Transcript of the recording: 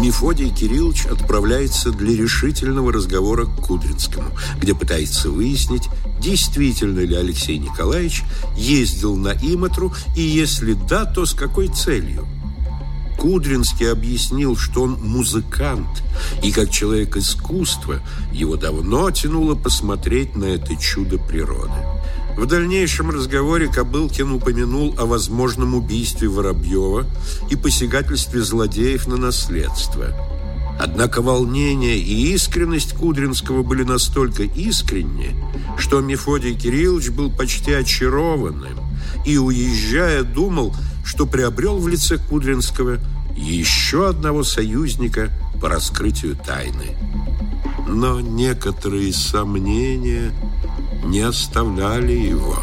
Мефодий Кириллович отправляется для решительного разговора к Кудринскому, где пытается выяснить, действительно ли Алексей Николаевич ездил на Иматру, и если да, то с какой целью. Кудринский объяснил, что он музыкант, и как человек искусства его давно тянуло посмотреть на это чудо природы. В дальнейшем разговоре Кобылкин упомянул о возможном убийстве Воробьева и посягательстве злодеев на наследство. Однако волнение и искренность Кудринского были настолько искренни, что Мефодий Кириллович был почти очарованным и, уезжая, думал, что приобрел в лице Кудринского еще одного союзника по раскрытию тайны. Но некоторые сомнения не оставляли его.